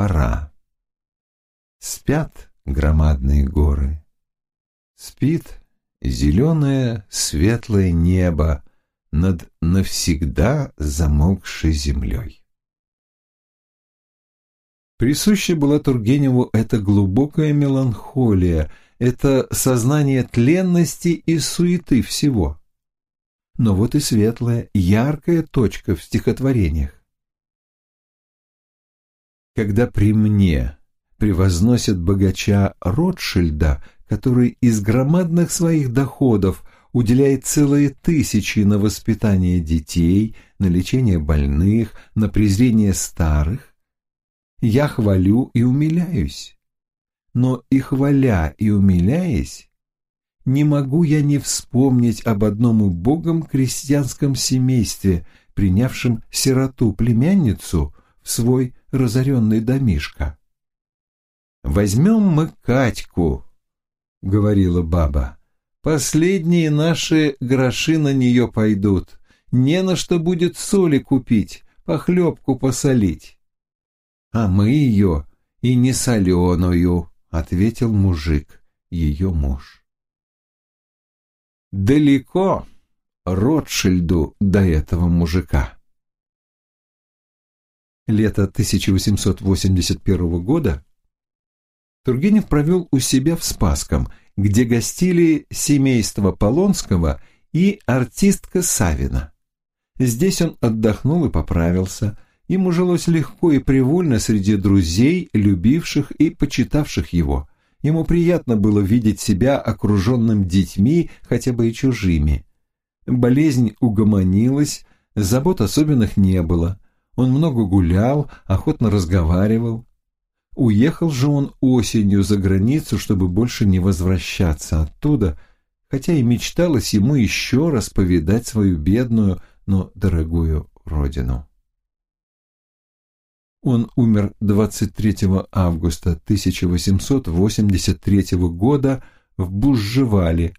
пора. Спят громадные горы. Спит зеленое светлое небо над навсегда замолкшей землей. Присуща была Тургеневу эта глубокая меланхолия, это сознание тленности и суеты всего. Но вот и светлая, яркая точка в стихотворениях когда при мне превозносят богача Ротшильда, который из громадных своих доходов уделяет целые тысячи на воспитание детей, на лечение больных, на презрение старых, я хвалю и умиляюсь. Но и хваля, и умиляясь, не могу я не вспомнить об одном убогом крестьянском семействе, принявшем сироту-племянницу, свой разоренный домишко. «Возьмем мы Катьку», — говорила баба. «Последние наши гроши на нее пойдут. Не на что будет соли купить, похлебку посолить». «А мы ее и не соленую», — ответил мужик, ее муж. «Далеко Ротшильду до этого мужика» лета 1881 года Тургенев провел у себя в Спасском, где гостили семейство Полонского и артистка Савина. Здесь он отдохнул и поправился. Ему жилось легко и привольно среди друзей, любивших и почитавших его. Ему приятно было видеть себя окруженным детьми, хотя бы и чужими. Болезнь угомонилась, забот особенных не было – он много гулял, охотно разговаривал. Уехал же он осенью за границу, чтобы больше не возвращаться оттуда, хотя и мечталось ему еще раз повидать свою бедную, но дорогую родину. Он умер 23 августа 1883 года в Бужжевале,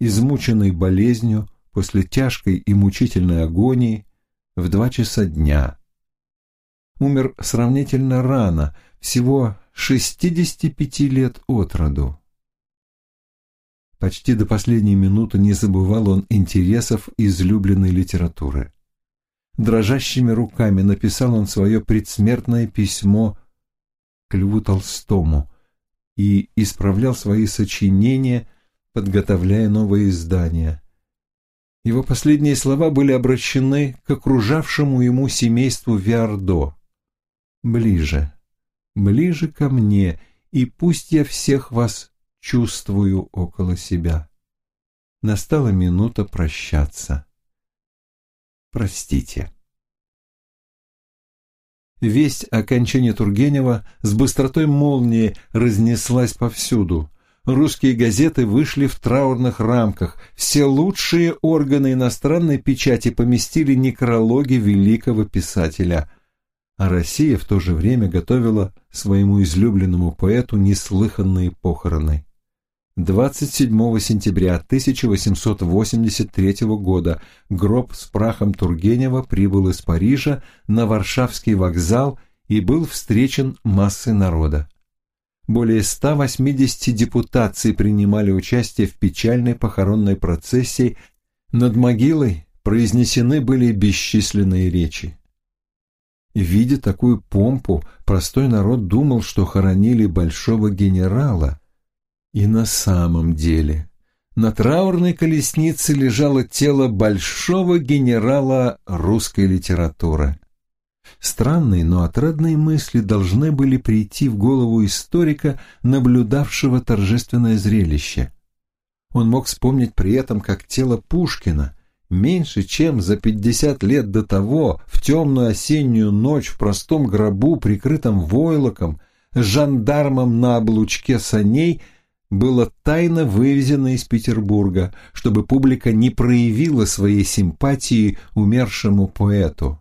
измученный болезнью после тяжкой и мучительной агонии в два часа дня умер сравнительно рано, всего 65 лет от роду. Почти до последней минуты не забывал он интересов излюбленной литературы. Дрожащими руками написал он свое предсмертное письмо к Льву Толстому и исправлял свои сочинения, подготовляя новые издания. Его последние слова были обращены к окружавшему ему семейству Виардо ближе, ближе ко мне, и пусть я всех вас чувствую около себя. Настала минута прощаться. Простите. Весть о кончине Тургенева с быстротой молнии разнеслась повсюду. Русские газеты вышли в траурных рамках. Все лучшие органы иностранной печати поместили некрологи великого писателя – а Россия в то же время готовила своему излюбленному поэту неслыханные похороны. 27 сентября 1883 года гроб с прахом Тургенева прибыл из Парижа на Варшавский вокзал и был встречен массой народа. Более 180 депутаций принимали участие в печальной похоронной процессии. Над могилой произнесены были бесчисленные речи. Видя такую помпу, простой народ думал, что хоронили большого генерала. И на самом деле на траурной колеснице лежало тело большого генерала русской литературы. Странные, но отрадные мысли должны были прийти в голову историка, наблюдавшего торжественное зрелище. Он мог вспомнить при этом, как тело Пушкина – Меньше чем за 50 лет до того, в темную осеннюю ночь в простом гробу, прикрытом войлоком, жандармом на облучке саней, было тайно вывезено из Петербурга, чтобы публика не проявила своей симпатии умершему поэту.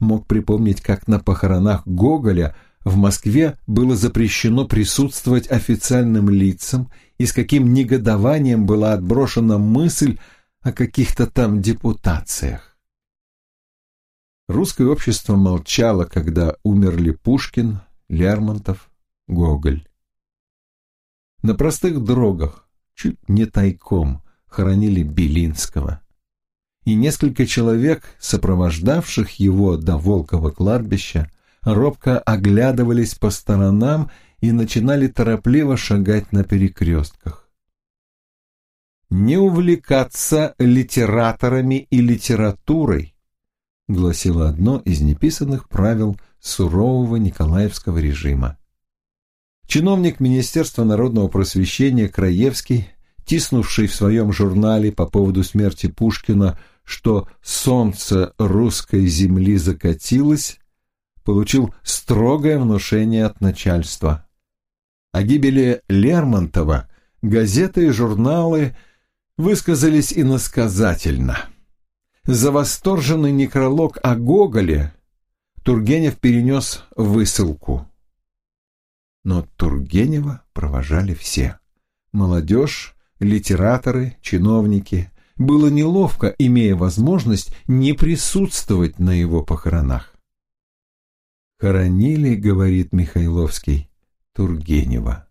Мог припомнить, как на похоронах Гоголя в Москве было запрещено присутствовать официальным лицам и с каким негодованием была отброшена мысль о каких-то там депутациях. Русское общество молчало, когда умерли Пушкин, Лермонтов, Гоголь. На простых дорогах, чуть не тайком, хоронили Белинского. И несколько человек, сопровождавших его до Волкова кладбища, робко оглядывались по сторонам и начинали торопливо шагать на перекрестках не увлекаться литераторами и литературой, гласило одно из неписанных правил сурового Николаевского режима. Чиновник Министерства народного просвещения Краевский, тиснувший в своем журнале по поводу смерти Пушкина, что солнце русской земли закатилось, получил строгое внушение от начальства. О гибели Лермонтова газеты и журналы – высказались иносказательно. За восторженный некролог о Гоголе Тургенев перенес высылку. Но Тургенева провожали все. Молодежь, литераторы, чиновники. Было неловко, имея возможность не присутствовать на его похоронах. «Хоронили, — говорит Михайловский, — Тургенева».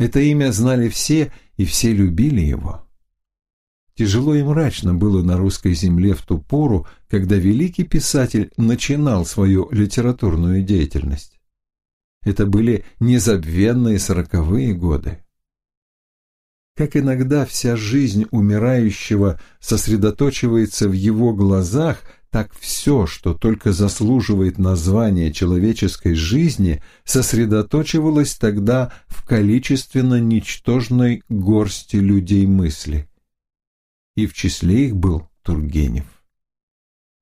Это имя знали все, и все любили его. Тяжело и мрачно было на русской земле в ту пору, когда великий писатель начинал свою литературную деятельность. Это были незабвенные сороковые годы как иногда вся жизнь умирающего сосредоточивается в его глазах, так все, что только заслуживает названия человеческой жизни, сосредоточивалось тогда в количественно ничтожной горсти людей мысли. И в числе их был Тургенев.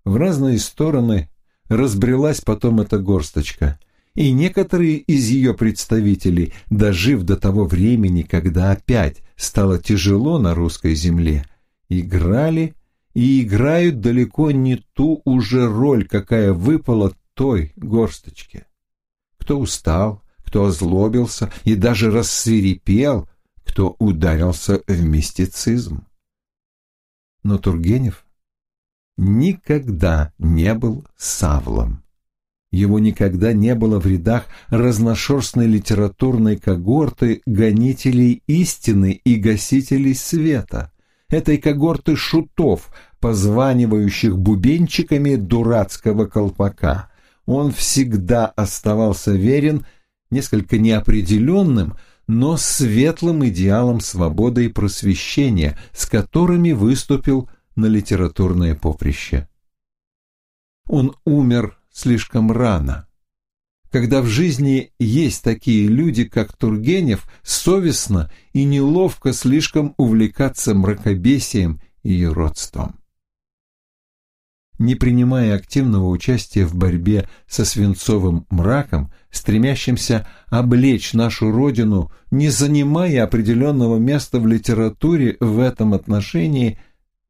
В разные стороны разбрелась потом эта горсточка и некоторые из ее представителей, дожив до того времени, когда опять стало тяжело на русской земле, играли и играют далеко не ту уже роль, какая выпала той горсточке. Кто устал, кто озлобился и даже рассверепел, кто ударился в мистицизм. Но Тургенев никогда не был савлом. Его никогда не было в рядах разношерстной литературной когорты гонителей истины и гасителей света, этой когорты шутов, позванивающих бубенчиками дурацкого колпака. Он всегда оставался верен несколько неопределенным, но светлым идеалом свободы и просвещения, с которыми выступил на литературное поприще. Он умер слишком рано. Когда в жизни есть такие люди, как Тургенев, совестно и неловко слишком увлекаться мракобесием и юродством. Не принимая активного участия в борьбе со свинцовым мраком, стремящимся облечь нашу Родину, не занимая определенного места в литературе в этом отношении,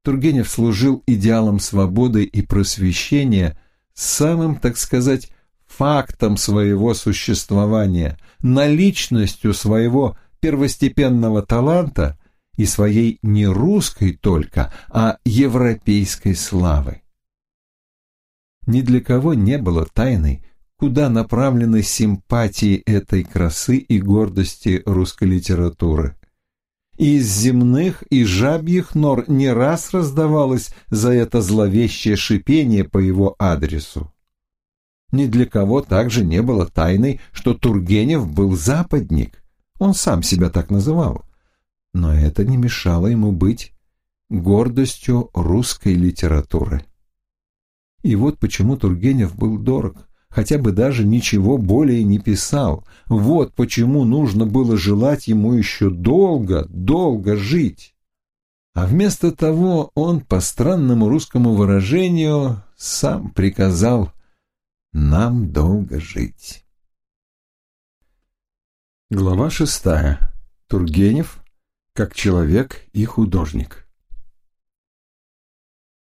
Тургенев служил идеалом свободы и просвещения – самым, так сказать, фактом своего существования, наличностью своего первостепенного таланта и своей не русской только, а европейской славы. Ни для кого не было тайной, куда направлены симпатии этой красы и гордости русской литературы из земных и жабьих нор не раз раздавалось за это зловещее шипение по его адресу. Ни для кого также не было тайной, что Тургенев был западник. Он сам себя так называл. Но это не мешало ему быть гордостью русской литературы. И вот почему Тургенев был дорог хотя бы даже ничего более не писал. Вот почему нужно было желать ему еще долго, долго жить. А вместо того он, по странному русскому выражению, сам приказал «нам долго жить». Глава шестая. Тургенев как человек и художник.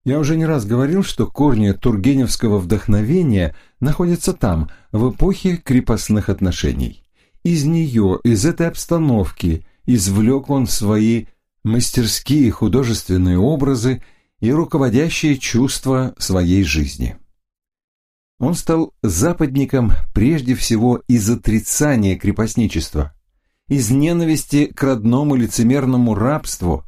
Я уже не раз говорил, что корни тургеневского вдохновения находятся там, в эпохе крепостных отношений. Из нее, из этой обстановки, извлек он свои мастерские художественные образы и руководящие чувства своей жизни. Он стал западником прежде всего из отрицания крепостничества, из ненависти к родному лицемерному рабству,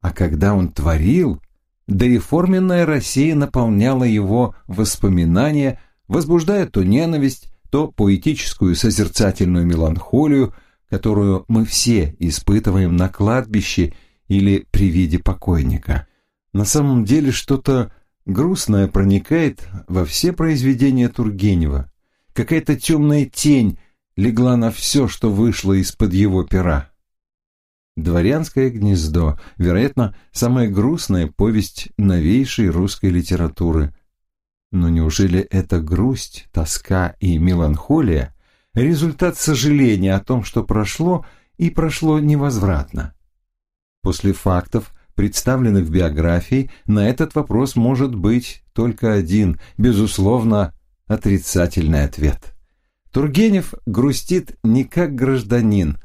а когда он творил – да и форменная Россия наполняла его воспоминания, возбуждая то ненависть, то поэтическую созерцательную меланхолию, которую мы все испытываем на кладбище или при виде покойника. На самом деле что-то грустное проникает во все произведения Тургенева. Какая-то темная тень легла на все, что вышло из-под его пера. «Дворянское гнездо» — вероятно, самая грустная повесть новейшей русской литературы. Но неужели эта грусть, тоска и меланхолия — результат сожаления о том, что прошло и прошло невозвратно? После фактов, представленных в биографии, на этот вопрос может быть только один, безусловно, отрицательный ответ. Тургенев грустит не как гражданин,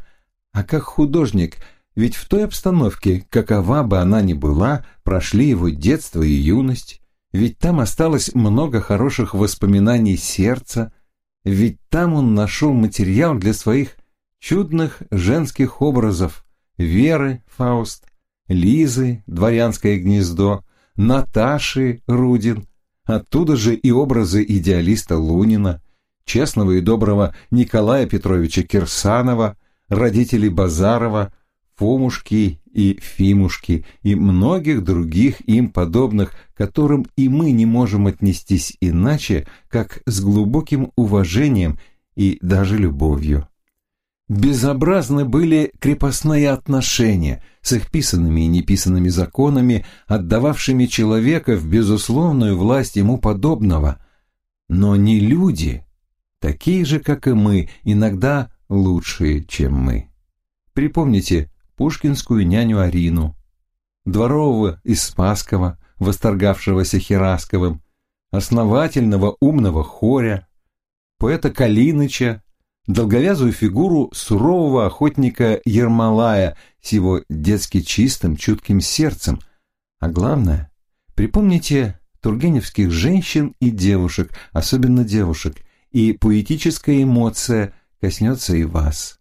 а как художник — ведь в той обстановке, какова бы она ни была, прошли его детство и юность, ведь там осталось много хороших воспоминаний сердца, ведь там он нашел материал для своих чудных женских образов. Веры Фауст, Лизы Дворянское гнездо, Наташи Рудин, оттуда же и образы идеалиста Лунина, честного и доброго Николая Петровича Кирсанова, родителей Базарова, Фомушки и Фимушки и многих других им подобных, которым и мы не можем отнестись иначе, как с глубоким уважением и даже любовью. Безобразны были крепостные отношения с их писанными и неписанными законами, отдававшими человека в безусловную власть ему подобного. Но не люди, такие же, как и мы, иногда лучшие, чем мы. Припомните пушкинскую няню Арину, дворового из Спасского, восторгавшегося Херасковым, основательного умного хоря, поэта Калиныча, долговязую фигуру сурового охотника Ермолая с его детски чистым, чутким сердцем. А главное, припомните тургеневских женщин и девушек, особенно девушек, и поэтическая эмоция коснется и вас.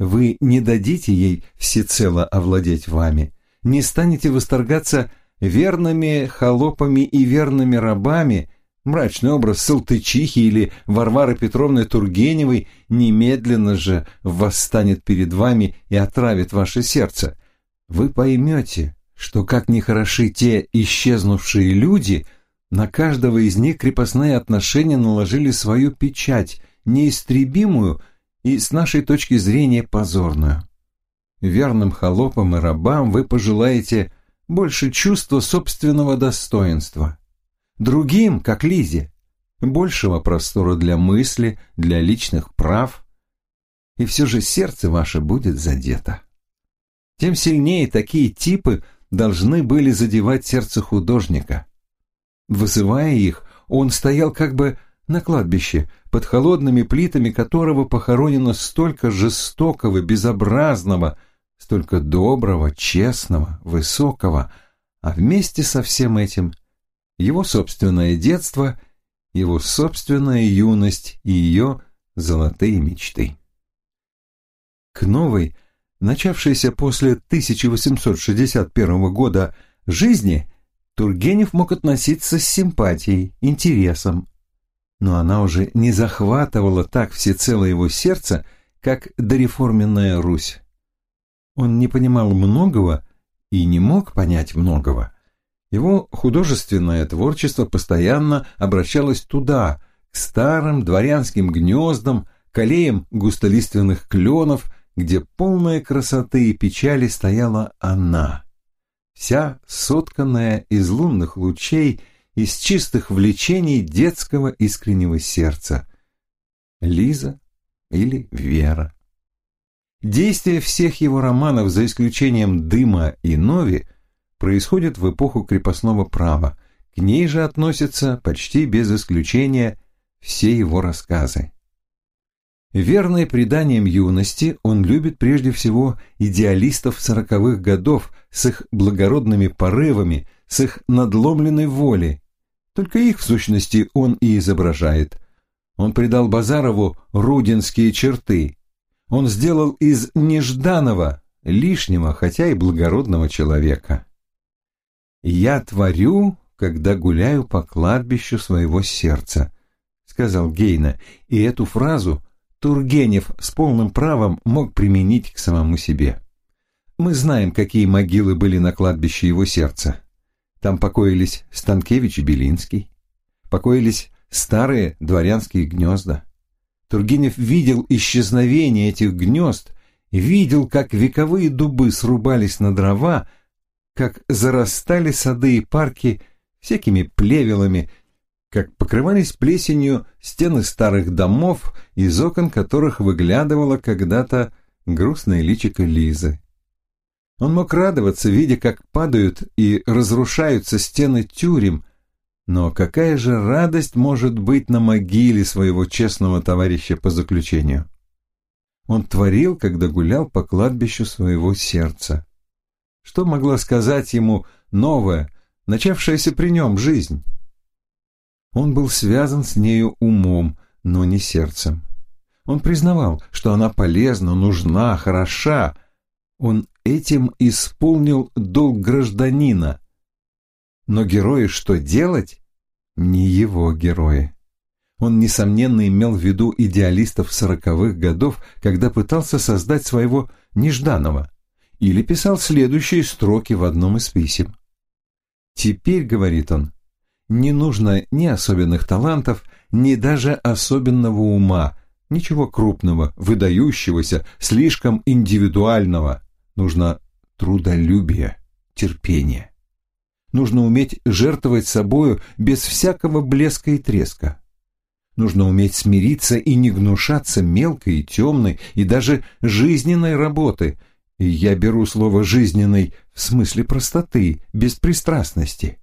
Вы не дадите ей всецело овладеть вами, не станете восторгаться верными холопами и верными рабами, мрачный образ Салтычихи или Варвары Петровны Тургеневой немедленно же восстанет перед вами и отравит ваше сердце. Вы поймете, что как ни хороши те исчезнувшие люди, на каждого из них крепостные отношения наложили свою печать, неистребимую, и, с нашей точки зрения, позорную. Верным холопам и рабам вы пожелаете больше чувства собственного достоинства. Другим, как Лизе, большего простора для мысли, для личных прав, и все же сердце ваше будет задето. Тем сильнее такие типы должны были задевать сердце художника. Вызывая их, он стоял как бы на кладбище, под холодными плитами которого похоронено столько жестокого, безобразного, столько доброго, честного, высокого, а вместе со всем этим его собственное детство, его собственная юность и ее золотые мечты. К новой, начавшейся после 1861 года жизни, Тургенев мог относиться с симпатией, интересом, но она уже не захватывала так всецело его сердце, как дореформенная Русь. Он не понимал многого и не мог понять многого. Его художественное творчество постоянно обращалось туда, к старым дворянским гнездам, к аллеям густолиственных кленов, где полная красоты и печали стояла она. Вся сотканная из лунных лучей – из чистых влечений детского искреннего сердца. Лиза или Вера. Действие всех его романов, за исключением «Дыма» и «Нови», происходит в эпоху крепостного права. К ней же относятся почти без исключения все его рассказы. Верный преданиям юности, он любит прежде всего идеалистов сороковых годов с их благородными порывами, с их надломленной волей, только их, в сущности, он и изображает. Он придал Базарову рудинские черты. Он сделал из нежданного, лишнего, хотя и благородного человека. «Я творю, когда гуляю по кладбищу своего сердца», — сказал Гейна, и эту фразу Тургенев с полным правом мог применить к самому себе. Мы знаем, какие могилы были на кладбище его сердца. Там покоились Станкевич и Белинский, покоились старые дворянские гнезда. Тургенев видел исчезновение этих гнезд, видел, как вековые дубы срубались на дрова, как зарастали сады и парки всякими плевелами, как покрывались плесенью стены старых домов, из окон которых выглядывала когда-то грустное личико Лизы. Он мог радоваться, видя, как падают и разрушаются стены тюрем, но какая же радость может быть на могиле своего честного товарища по заключению? Он творил, когда гулял по кладбищу своего сердца. Что могла сказать ему новая, начавшаяся при нем жизнь? Он был связан с нею умом, но не сердцем. Он признавал, что она полезна, нужна, хороша. Он этим исполнил долг гражданина. Но герои что делать? Не его герои. Он, несомненно, имел в виду идеалистов сороковых годов, когда пытался создать своего нежданного. или писал следующие строки в одном из писем. «Теперь, — говорит он, — не нужно ни особенных талантов, ни даже особенного ума, ничего крупного, выдающегося, слишком индивидуального. Нужно трудолюбие, терпение. Нужно уметь жертвовать собою без всякого блеска и треска. Нужно уметь смириться и не гнушаться мелкой и темной и даже жизненной работы. И я беру слово «жизненной» в смысле простоты, беспристрастности.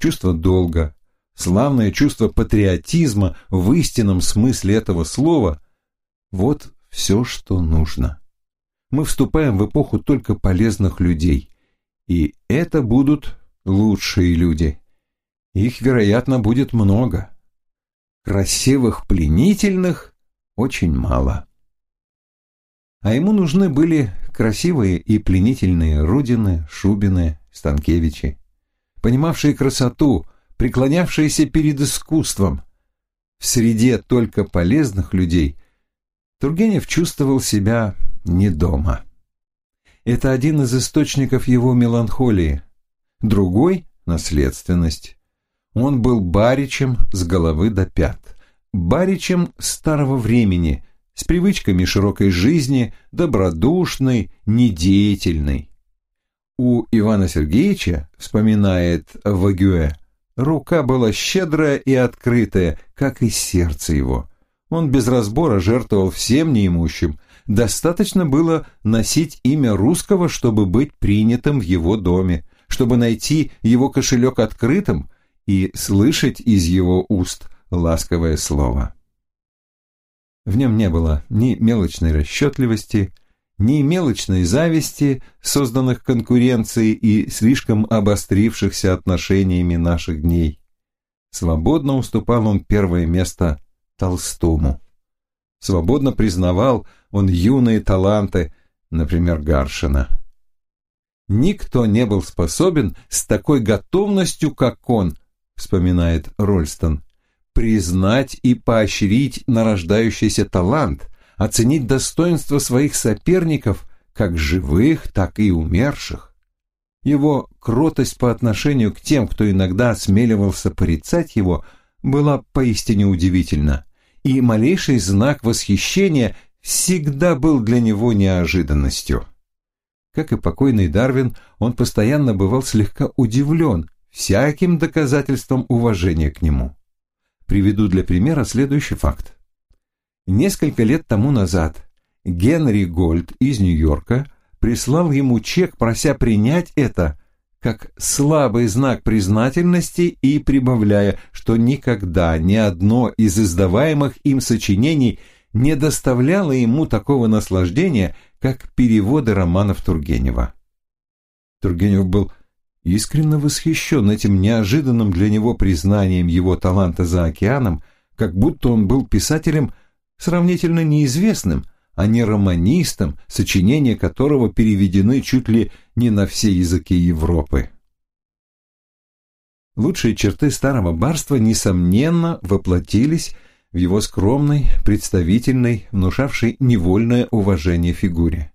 Чувство долга, славное чувство патриотизма в истинном смысле этого слова – вот все, что нужно мы вступаем в эпоху только полезных людей. И это будут лучшие люди. Их, вероятно, будет много. Красивых пленительных очень мало. А ему нужны были красивые и пленительные Рудины, Шубины, Станкевичи, понимавшие красоту, преклонявшиеся перед искусством. В среде только полезных людей Тургенев чувствовал себя не дома. Это один из источников его меланхолии. Другой – наследственность. Он был баричем с головы до пят. Баричем старого времени, с привычками широкой жизни, добродушной, недеятельной. У Ивана Сергеевича, вспоминает Вагюэ, рука была щедрая и открытая, как и сердце его. Он без разбора жертвовал всем неимущим – достаточно было носить имя русского, чтобы быть принятым в его доме, чтобы найти его кошелек открытым и слышать из его уст ласковое слово. В нем не было ни мелочной расчетливости, ни мелочной зависти, созданных конкуренцией и слишком обострившихся отношениями наших дней. Свободно уступал он первое место Толстому. Свободно признавал, он юные таланты, например, Гаршина. «Никто не был способен с такой готовностью, как он», вспоминает Рольстон, «признать и поощрить нарождающийся талант, оценить достоинство своих соперников, как живых, так и умерших. Его кротость по отношению к тем, кто иногда осмеливался порицать его, была поистине удивительна, и малейший знак восхищения всегда был для него неожиданностью. Как и покойный Дарвин, он постоянно бывал слегка удивлен всяким доказательством уважения к нему. Приведу для примера следующий факт. Несколько лет тому назад Генри Гольд из Нью-Йорка прислал ему чек, прося принять это как слабый знак признательности и прибавляя, что никогда ни одно из издаваемых им сочинений – не доставляло ему такого наслаждения, как переводы романов Тургенева. Тургенев был искренне восхищен этим неожиданным для него признанием его таланта за океаном, как будто он был писателем сравнительно неизвестным, а не романистом, сочинения которого переведены чуть ли не на все языки Европы. Лучшие черты старого барства, несомненно, воплотились в его скромной, представительной, внушавшей невольное уважение фигуре.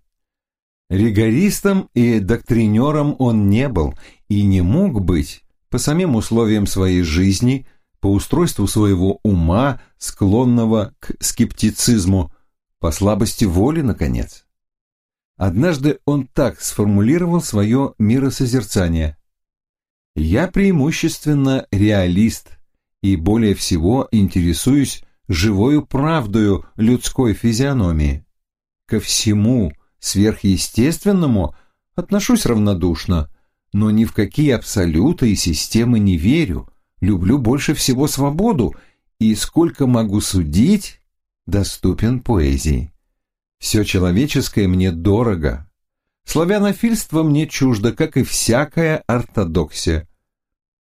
Ригористом и доктринером он не был и не мог быть по самим условиям своей жизни, по устройству своего ума, склонного к скептицизму, по слабости воли, наконец. Однажды он так сформулировал свое миросозерцание. «Я преимущественно реалист и более всего интересуюсь живою правдою людской физиономии. Ко всему сверхъестественному отношусь равнодушно, но ни в какие абсолюты и системы не верю, люблю больше всего свободу и, сколько могу судить, доступен поэзии. Все человеческое мне дорого. Славянофильство мне чуждо, как и всякая ортодоксия.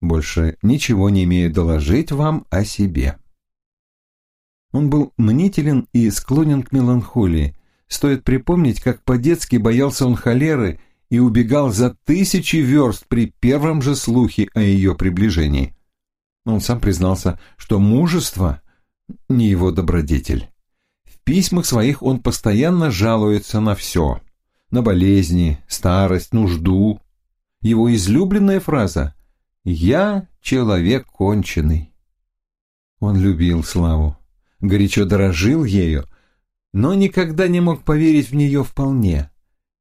Больше ничего не имею доложить вам о себе. Он был мнителен и склонен к меланхолии. Стоит припомнить, как по-детски боялся он холеры и убегал за тысячи верст при первом же слухе о ее приближении. Он сам признался, что мужество не его добродетель. В письмах своих он постоянно жалуется на все. На болезни, старость, нужду. Его излюбленная фраза «Я человек конченый». Он любил славу горячо дорожил ею, но никогда не мог поверить в нее вполне.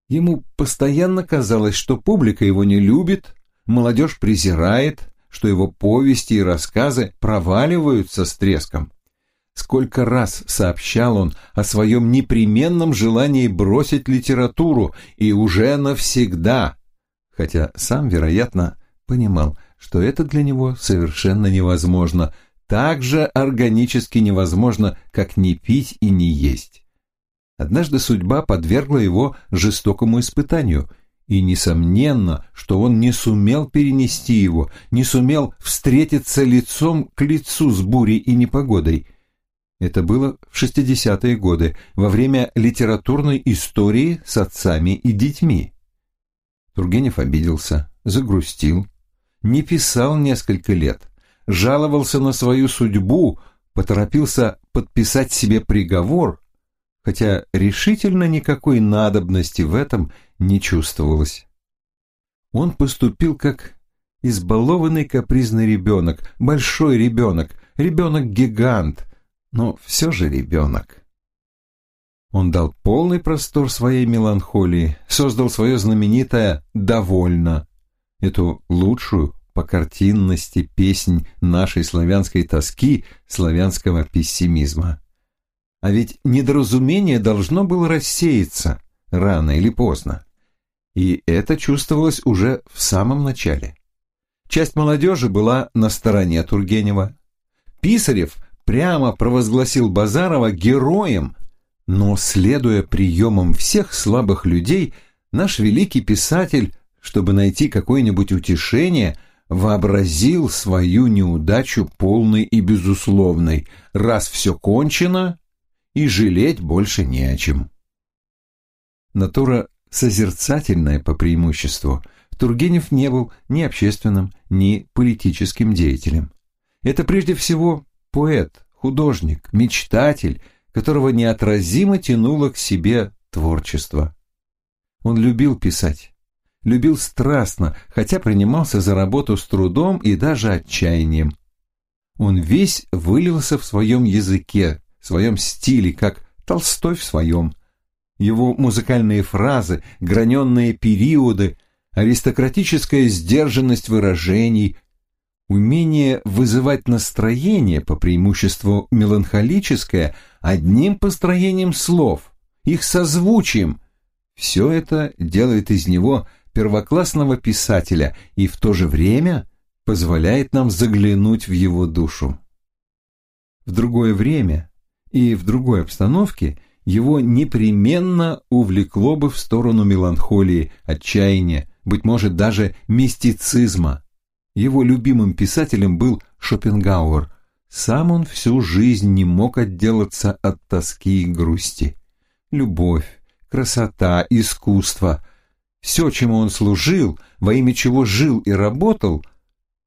Ему постоянно казалось, что публика его не любит, молодежь презирает, что его повести и рассказы проваливаются с треском. Сколько раз сообщал он о своем непременном желании бросить литературу и уже навсегда, хотя сам, вероятно, понимал, что это для него совершенно невозможно – так же органически невозможно, как не пить и не есть. Однажды судьба подвергла его жестокому испытанию, и несомненно, что он не сумел перенести его, не сумел встретиться лицом к лицу с бурей и непогодой. Это было в 60-е годы, во время литературной истории с отцами и детьми. Тургенев обиделся, загрустил, не писал несколько лет жаловался на свою судьбу, поторопился подписать себе приговор, хотя решительно никакой надобности в этом не чувствовалось. Он поступил как избалованный капризный ребенок, большой ребенок, ребенок-гигант, но все же ребенок. Он дал полный простор своей меланхолии, создал свое знаменитое «довольно», эту лучшую, по картинности песнь нашей славянской тоски, славянского пессимизма. А ведь недоразумение должно было рассеяться рано или поздно. И это чувствовалось уже в самом начале. Часть молодежи была на стороне Тургенева. Писарев прямо провозгласил Базарова героем, но, следуя приемам всех слабых людей, наш великий писатель, чтобы найти какое-нибудь утешение – вообразил свою неудачу полной и безусловной, раз все кончено, и жалеть больше не о чем. Натура созерцательная по преимуществу, Тургенев не был ни общественным, ни политическим деятелем. Это прежде всего поэт, художник, мечтатель, которого неотразимо тянуло к себе творчество. Он любил писать, любил страстно, хотя принимался за работу с трудом и даже отчаянием. Он весь вылился в своем языке, в своем стиле, как Толстой в своем. Его музыкальные фразы, граненные периоды, аристократическая сдержанность выражений, умение вызывать настроение, по преимуществу меланхолическое, одним построением слов, их созвучием, все это делает из него – первоклассного писателя и в то же время позволяет нам заглянуть в его душу. В другое время и в другой обстановке его непременно увлекло бы в сторону меланхолии, отчаяния, быть может, даже мистицизма. Его любимым писателем был Шопенгауэр. Сам он всю жизнь не мог отделаться от тоски и грусти. Любовь, красота, искусство – все, чему он служил, во имя чего жил и работал,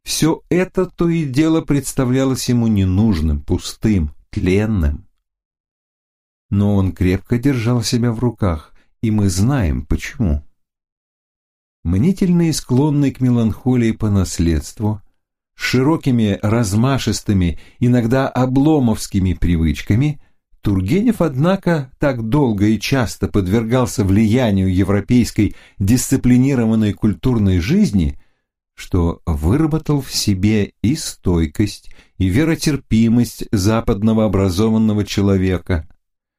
все это то и дело представлялось ему ненужным, пустым, тленным. Но он крепко держал себя в руках, и мы знаем почему. Мнительный и склонный к меланхолии по наследству, с широкими, размашистыми, иногда обломовскими привычками – Тургенев, однако, так долго и часто подвергался влиянию европейской дисциплинированной культурной жизни, что выработал в себе и стойкость, и веротерпимость западного образованного человека.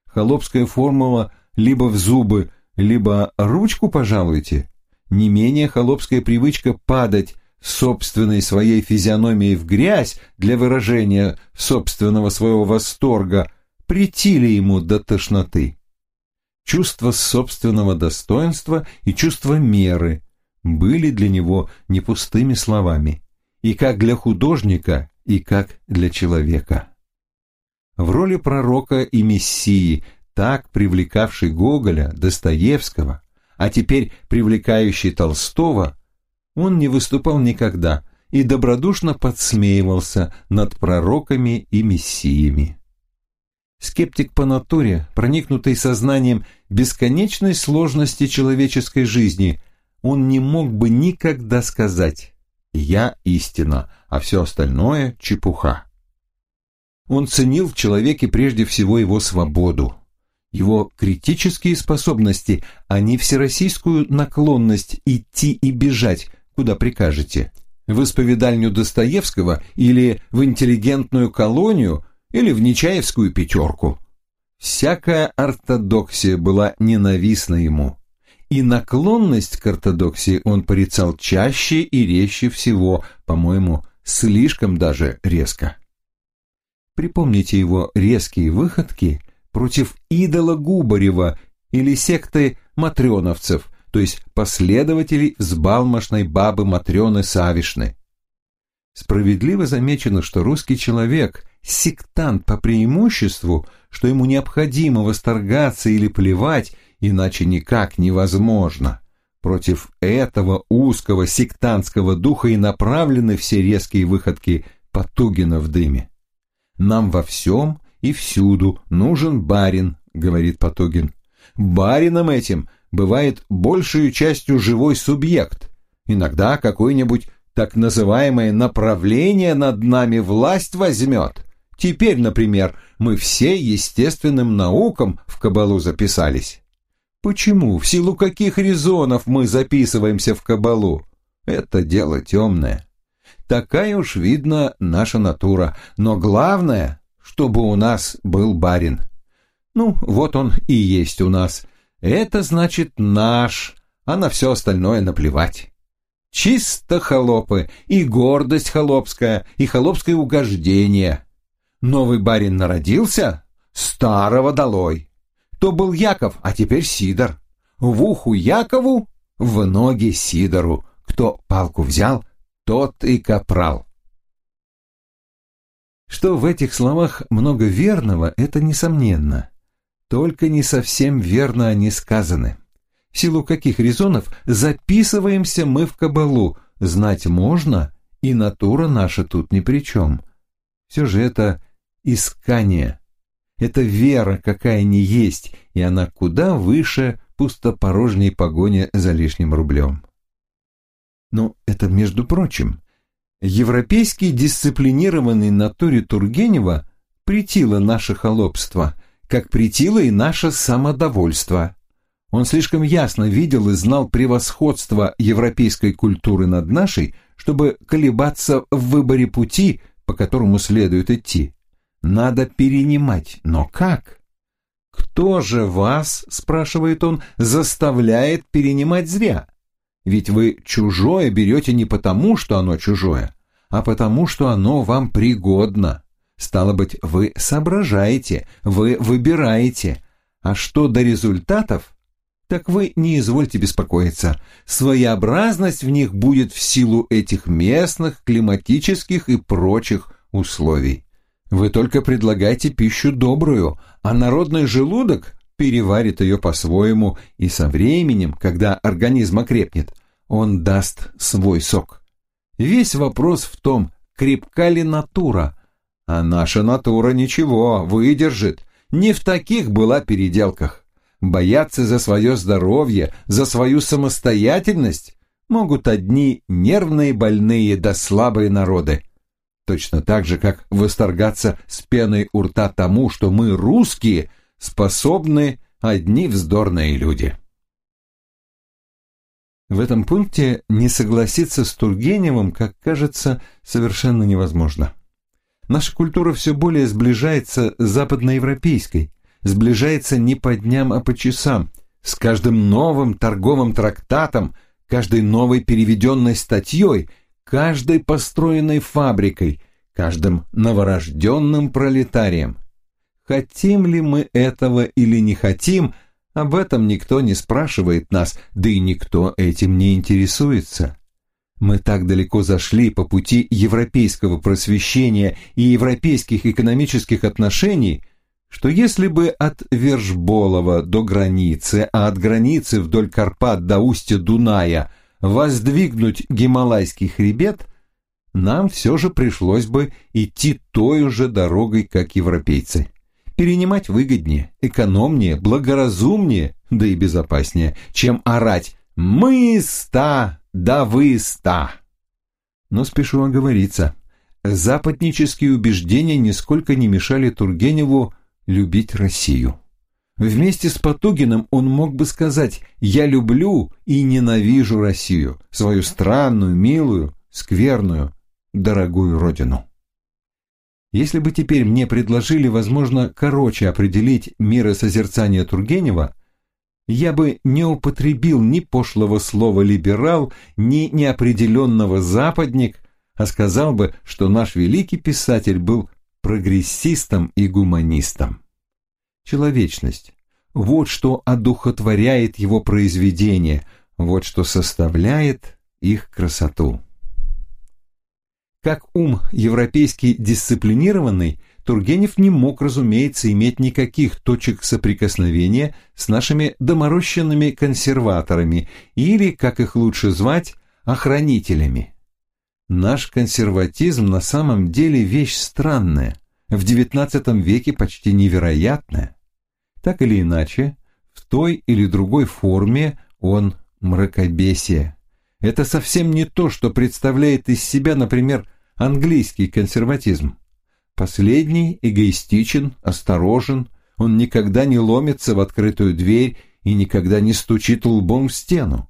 Холопская формула «либо в зубы, либо ручку пожалуйте» не менее холопская привычка падать собственной своей физиономией в грязь для выражения собственного своего восторга – Притили ему до тошноты. Чувство собственного достоинства и чувство меры были для него не пустыми словами, и как для художника, и как для человека. В роли пророка и мессии, так привлекавший Гоголя, Достоевского, а теперь привлекающий Толстого, он не выступал никогда и добродушно подсмеивался над пророками и мессиями. Скептик по натуре, проникнутый сознанием бесконечной сложности человеческой жизни, он не мог бы никогда сказать «я истина», а все остальное – чепуха. Он ценил в человеке прежде всего его свободу, его критические способности, а не всероссийскую наклонность идти и бежать, куда прикажете. В исповедальню Достоевского или в интеллигентную колонию – или в Нечаевскую пятерку. Всякая ортодоксия была ненавистна ему, и наклонность к ортодоксии он порицал чаще и резче всего, по-моему, слишком даже резко. Припомните его резкие выходки против идола Губарева или секты матреновцев, то есть последователей взбалмошной бабы Матрены Савишны. Справедливо замечено, что русский человек – сектант по преимуществу, что ему необходимо восторгаться или плевать, иначе никак невозможно. Против этого узкого сектантского духа и направлены все резкие выходки Потугина в дыме. «Нам во всем и всюду нужен барин», — говорит Потугин. «Барином этим бывает большую частью живой субъект, иногда какой-нибудь так называемое направление над нами власть возьмет. Теперь, например, мы все естественным наукам в кабалу записались. Почему, в силу каких резонов мы записываемся в кабалу? Это дело темное. Такая уж, видна наша натура. Но главное, чтобы у нас был барин. Ну, вот он и есть у нас. Это значит наш, а на все остальное наплевать. Чисто холопы, и гордость холопская, и холопское угождение. Новый барин народился, старого долой. То был Яков, а теперь Сидор. В уху Якову, в ноги Сидору. Кто палку взял, тот и капрал. Что в этих словах много верного, это несомненно. Только не совсем верно они сказаны. — силу каких резонов записываемся мы в кабалу, знать можно, и натура наша тут ни при чем. Все же это искание, это вера, какая ни есть, и она куда выше пустопорожней погони за лишним рублем. Но это, между прочим, европейский дисциплинированный натуре Тургенева притило наше холопство, как притило и наше самодовольство – он слишком ясно видел и знал превосходство европейской культуры над нашей, чтобы колебаться в выборе пути, по которому следует идти. Надо перенимать, но как? Кто же вас, спрашивает он, заставляет перенимать зря? Ведь вы чужое берете не потому, что оно чужое, а потому, что оно вам пригодно. Стало быть, вы соображаете, вы выбираете. А что до результатов, так вы не извольте беспокоиться. Своеобразность в них будет в силу этих местных, климатических и прочих условий. Вы только предлагайте пищу добрую, а народный желудок переварит ее по-своему, и со временем, когда организм окрепнет, он даст свой сок. Весь вопрос в том, крепка ли натура, а наша натура ничего, выдержит, не в таких была переделках бояться за свое здоровье, за свою самостоятельность могут одни нервные больные да слабые народы. Точно так же, как восторгаться с пеной у рта тому, что мы, русские, способны одни вздорные люди. В этом пункте не согласиться с Тургеневым, как кажется, совершенно невозможно. Наша культура все более сближается с западноевропейской, сближается не по дням, а по часам, с каждым новым торговым трактатом, каждой новой переведенной статьей, каждой построенной фабрикой, каждым новорожденным пролетарием. Хотим ли мы этого или не хотим, об этом никто не спрашивает нас, да и никто этим не интересуется. Мы так далеко зашли по пути европейского просвещения и европейских экономических отношений – что если бы от Вержболова до границы, а от границы вдоль Карпат до устья Дуная воздвигнуть Гималайский хребет, нам все же пришлось бы идти той же дорогой, как европейцы. Перенимать выгоднее, экономнее, благоразумнее, да и безопаснее, чем орать «Мы ста, да вы ста». Но спешу оговориться, западнические убеждения нисколько не мешали Тургеневу любить Россию. Вместе с Потугиным он мог бы сказать «Я люблю и ненавижу Россию, свою странную, милую, скверную, дорогую родину». Если бы теперь мне предложили, возможно, короче определить миросозерцание Тургенева, я бы не употребил ни пошлого слова «либерал», ни неопределенного «западник», а сказал бы, что наш великий писатель был прогрессистом и гуманистом. Человечность – вот что одухотворяет его произведение, вот что составляет их красоту. Как ум европейский дисциплинированный, Тургенев не мог, разумеется, иметь никаких точек соприкосновения с нашими доморощенными консерваторами или, как их лучше звать, охранителями – Наш консерватизм на самом деле вещь странная, в XIX веке почти невероятная. Так или иначе, в той или другой форме он мракобесие. Это совсем не то, что представляет из себя, например, английский консерватизм. Последний эгоистичен, осторожен, он никогда не ломится в открытую дверь и никогда не стучит лбом в стену.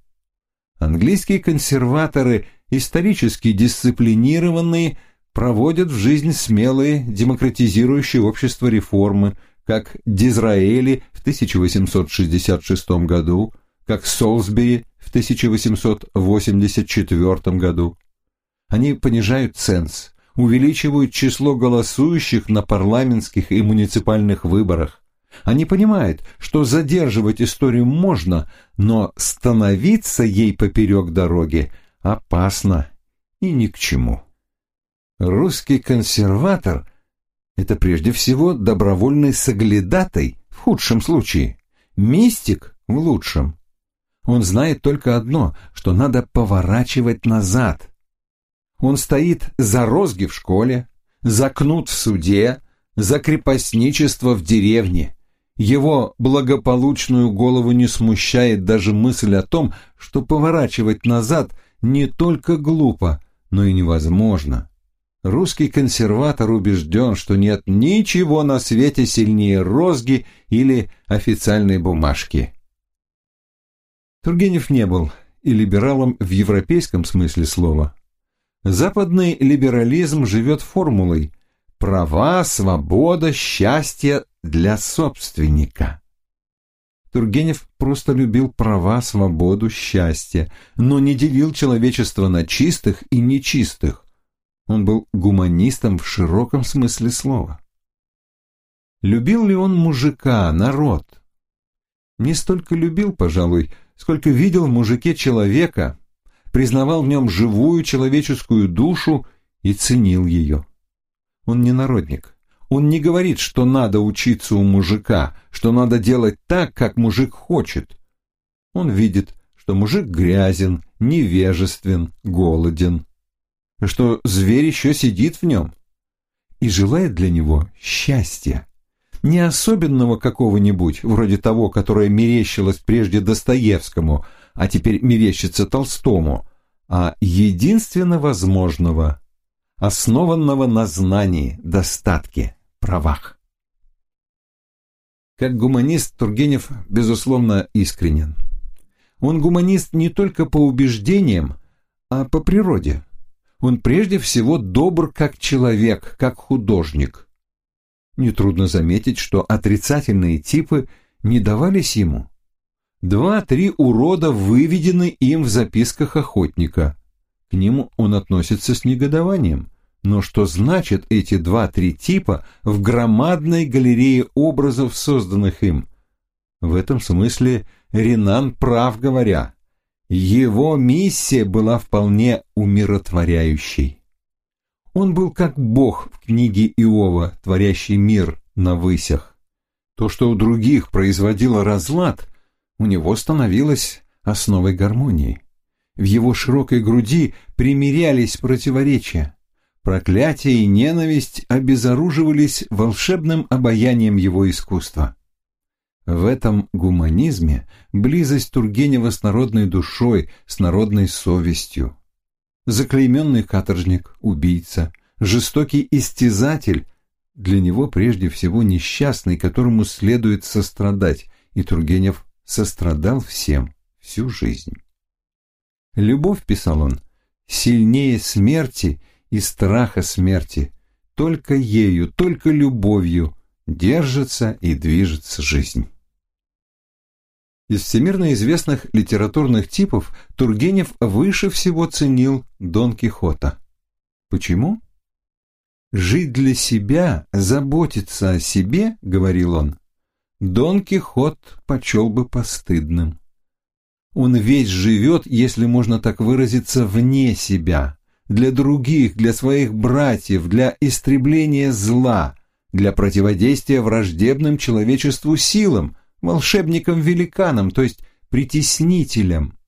Английские консерваторы исторически дисциплинированные, проводят в жизнь смелые демократизирующие общество реформы, как Дизраэли в 1866 году, как Солсбери в 1884 году. Они понижают ценз, увеличивают число голосующих на парламентских и муниципальных выборах. Они понимают, что задерживать историю можно, но становиться ей поперек дороги – опасно и ни к чему. Русский консерватор – это прежде всего добровольный соглядатай в худшем случае, мистик в лучшем. Он знает только одно, что надо поворачивать назад. Он стоит за розги в школе, за кнут в суде, за крепостничество в деревне. Его благополучную голову не смущает даже мысль о том, что поворачивать назад – не только глупо, но и невозможно. Русский консерватор убежден, что нет ничего на свете сильнее розги или официальной бумажки. Тургенев не был и либералом в европейском смысле слова. Западный либерализм живет формулой «права, свобода, счастье для собственника». Тургенев просто любил права, свободу, счастье, но не делил человечество на чистых и нечистых. Он был гуманистом в широком смысле слова. Любил ли он мужика, народ? Не столько любил, пожалуй, сколько видел в мужике человека, признавал в нем живую человеческую душу и ценил ее. Он не народник. Он не говорит, что надо учиться у мужика, что надо делать так, как мужик хочет. Он видит, что мужик грязен, невежествен, голоден, что зверь еще сидит в нем и желает для него счастья. Не особенного какого-нибудь, вроде того, которое мерещилось прежде Достоевскому, а теперь мерещится Толстому, а единственно возможного – основанного на знании, достатке, правах. Как гуманист Тургенев, безусловно, искренен. Он гуманист не только по убеждениям, а по природе. Он прежде всего добр как человек, как художник. Нетрудно заметить, что отрицательные типы не давались ему. Два-три урода выведены им в записках охотника. К ним он относится с негодованием. Но что значит эти два-три типа в громадной галерее образов, созданных им? В этом смысле Ренан прав говоря. Его миссия была вполне умиротворяющей. Он был как бог в книге Иова, творящий мир на высях. То, что у других производило разлад, у него становилось основой гармонии. В его широкой груди примирялись противоречия. Проклятие и ненависть обезоруживались волшебным обаянием его искусства. В этом гуманизме близость Тургенева с народной душой, с народной совестью. Заклейменный каторжник, убийца, жестокий истязатель, для него прежде всего несчастный, которому следует сострадать, и Тургенев сострадал всем всю жизнь. Любовь, писал он, сильнее смерти и страха смерти. Только ею, только любовью держится и движется жизнь. Из всемирно известных литературных типов Тургенев выше всего ценил Дон Кихота. Почему? «Жить для себя, заботиться о себе, — говорил он, — Дон Кихот почел бы постыдным». Он весь живет, если можно так выразиться, вне себя, для других, для своих братьев, для истребления зла, для противодействия враждебным человечеству силам, волшебникам-великанам, то есть притеснителям.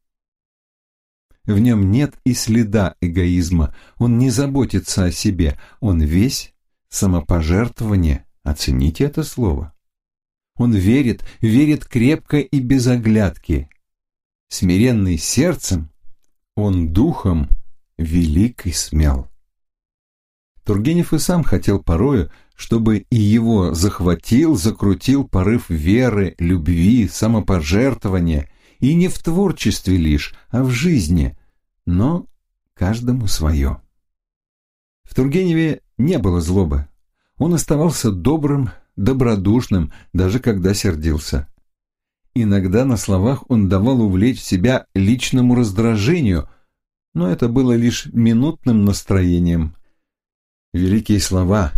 В нем нет и следа эгоизма, он не заботится о себе, он весь самопожертвование, оцените это слово. Он верит, верит крепко и без оглядки, смиренный сердцем, он духом велик и смел. Тургенев и сам хотел порою, чтобы и его захватил, закрутил порыв веры, любви, самопожертвования, и не в творчестве лишь, а в жизни, но каждому свое. В Тургеневе не было злобы. Он оставался добрым, добродушным, даже когда сердился. Иногда на словах он давал увлечь себя личному раздражению, но это было лишь минутным настроением. Великие слова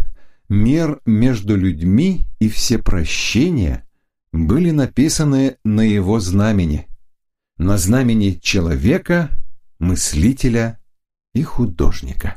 "мир между людьми и все прощения» были написаны на его знамени, на знамени человека, мыслителя и художника.